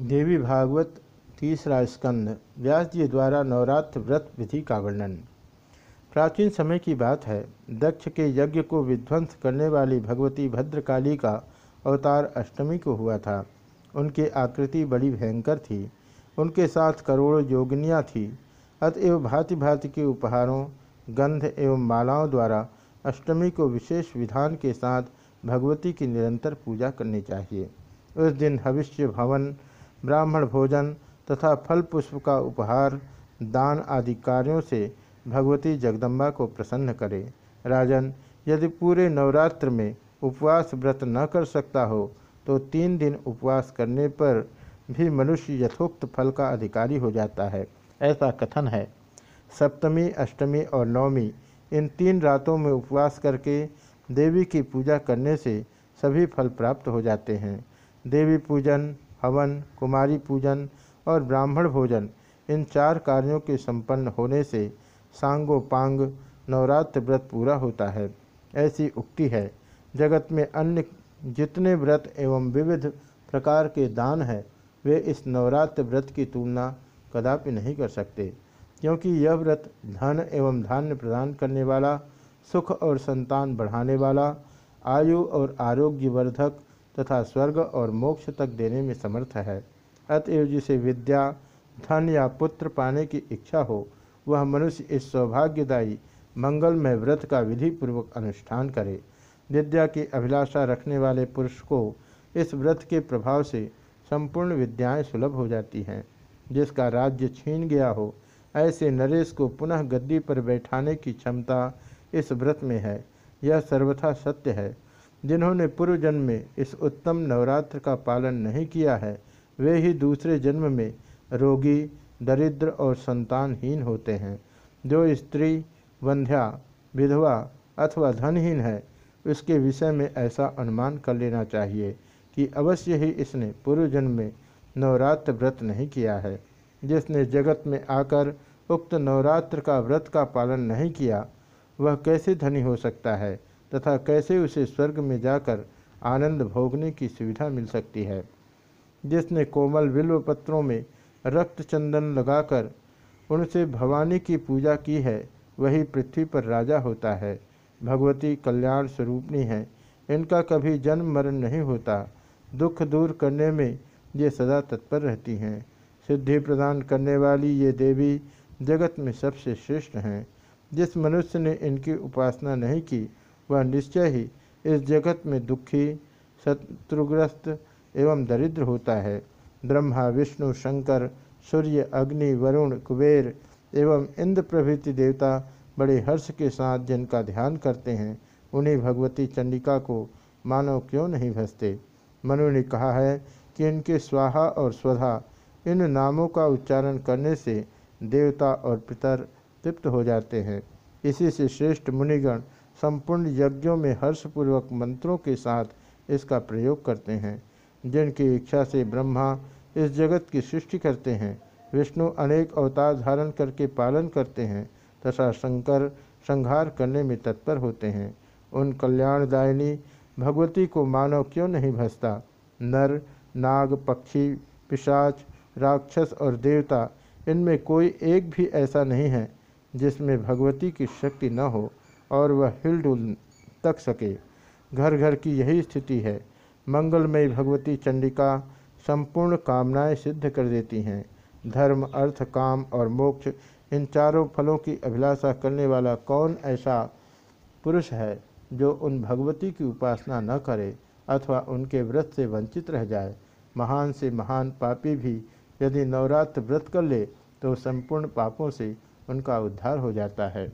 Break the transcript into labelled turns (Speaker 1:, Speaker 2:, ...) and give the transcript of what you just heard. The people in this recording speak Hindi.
Speaker 1: देवी भागवत तीसरा स्कंद व्यास जी द्वारा नवरात्र व्रत विधि का वर्णन। प्राचीन समय की बात है, दक्ष के यज्ञ को विध्वंस करने वाली भगवती भद्रकाली का अवतार अष्टमी को हुआ था। उनकी आकृति बड़ी भयंकर थी, उनके साथ करोड़ों योगिनियाँ थी। अतएव भांति भांति के उपहारों, गंध एवं मालाओं द्वारा अष्टमी को विशेष विधान के साथ भगवती की निरंतर पूजा करनी चाहिए। उस दिन भविष्य भवन ब्राह्मण भोजन तथा फल पुष्प का उपहार, दान आदि कार्यों से भगवती जगदम्बा को प्रसन्न करे। राजन, यदि पूरे नवरात्र में उपवास व्रत न कर सकता हो तो तीन दिन उपवास करने पर भी मनुष्य यथोक्त फल का अधिकारी हो जाता है। ऐसा कथन है। सप्तमी, अष्टमी और नवमी, इन तीन रातों में उपवास करके देवी की पूजा करने से सभी फल प्राप्त हो जाते हैं। देवी पूजन हवन, कुमारी पूजन और ब्राह्मण भोजन, इन चार कार्यों के संपन्न होने से सांगोपांग नवरात्र व्रत पूरा होता है। ऐसी उक्ति है, जगत में अन्य जितने व्रत एवं विविध प्रकार के दान हैं, वे इस नवरात्र व्रत की तुलना कदापि नहीं कर सकते, क्योंकि यह व्रत धन एवं धान्य प्रदान करने वाला, सुख और संतान बढ़ाने वाला, आयु और आरोग्य वर्धक तथा स्वर्ग और मोक्ष तक देने में समर्थ है। अतएव जिसे विद्या, धन या पुत्र पाने की इच्छा हो, वह मनुष्य इस सौभाग्यदायी, मंगलमय व्रत का विधि पूर्वक अनुष्ठान करे। विद्या की अभिलाषा रखने वाले पुरुष को इस व्रत के प्रभाव से संपूर्ण विद्याएँ सुलभ हो जाती हैं। जिसका राज्य छीन गया हो, ऐसे नरेश को पुनः गद्दी पर बैठाने की क्षमता इस व्रत में है। यह सर्वथा सत्य है। जिन्होंने पूर्व जन्म में इस उत्तम नवरात्र का पालन नहीं किया है, वे ही दूसरे जन्म में रोगी, दरिद्र और संतानहीन होते हैं। जो स्त्री, वंध्या, विधवा अथवा धनहीन है, उसके विषय में ऐसा अनुमान कर लेना चाहिए कि अवश्य ही इसने पूर्व जन्म में नवरात्र व्रत नहीं किया है। जिसने जगत में आकर उक्त नवरात्र का व्रत का पालन नहीं किया, वह कैसे धनी हो सकता है? तथा कैसे उसे स्वर्ग में जाकर आनंद भोगने की सुविधा मिल सकती है। जिसने कोमल विल्व पत्रों में रक्त चंदन लगाकर उनसे भवानी की पूजा की है, वही पृथ्वी पर राजा होता है। भगवती कल्याण स्वरूपणी है। इनका कभी जन्म मरण नहीं होता। दुख दूर करने में ये सदा तत्पर रहती हैं। सिद्धि प्रदान करने वाली ये देवी जगत में सबसे श्रेष्ठ हैं। जिस मनुष्य ने इनकी उपासना नहीं की वह निश्चय ही इस जगत में दुखी, शत्रुग्रस्त एवं दरिद्र होता है। ब्रह्मा, विष्णु, शंकर, सूर्य, अग्नि, वरुण, कुबेर एवं इंद्र प्रभृति देवता बड़े हर्ष के साथ जिनका ध्यान करते हैं, उन्हें भगवती चंडिका को मानव क्यों नहीं भसते मनु ने कहा है कि इनके स्वाहा और स्वधा इन नामों का उच्चारण करने से देवता और पितर तृप्त हो जाते हैं। इसी से श्रेष्ठ मुनिगण संपूर्ण यज्ञों में हर्षपूर्वक मंत्रों के साथ इसका प्रयोग करते हैं, जिनकी इच्छा से ब्रह्मा इस जगत की सृष्टि करते हैं। विष्णु अनेक अवतार धारण करके पालन करते हैं तथा शंकर संहार करने में तत्पर होते हैं। उन कल्याणदायिनी भगवती को मानव क्यों नहीं भसता नर, नाग, पक्षी, पिशाच, राक्षस और देवता, इनमें कोई एक भी ऐसा नहीं है जिसमें भगवती की शक्ति न हो। और वह हिलडुल तक सके। घर घर की यही स्थिति है। मंगलमयी भगवती चंडिका संपूर्ण कामनाएँ सिद्ध कर देती हैं। धर्म, अर्थ, काम और मोक्ष, इन चारों फलों की अभिलाषा करने वाला कौन ऐसा पुरुष है जो उन भगवती की उपासना न करे अथवा उनके व्रत से वंचित रह जाए? महान से महान पापी भी यदि नवरात्र व्रत कर ले तो संपूर्ण पापों से उनका उद्धार हो जाता है।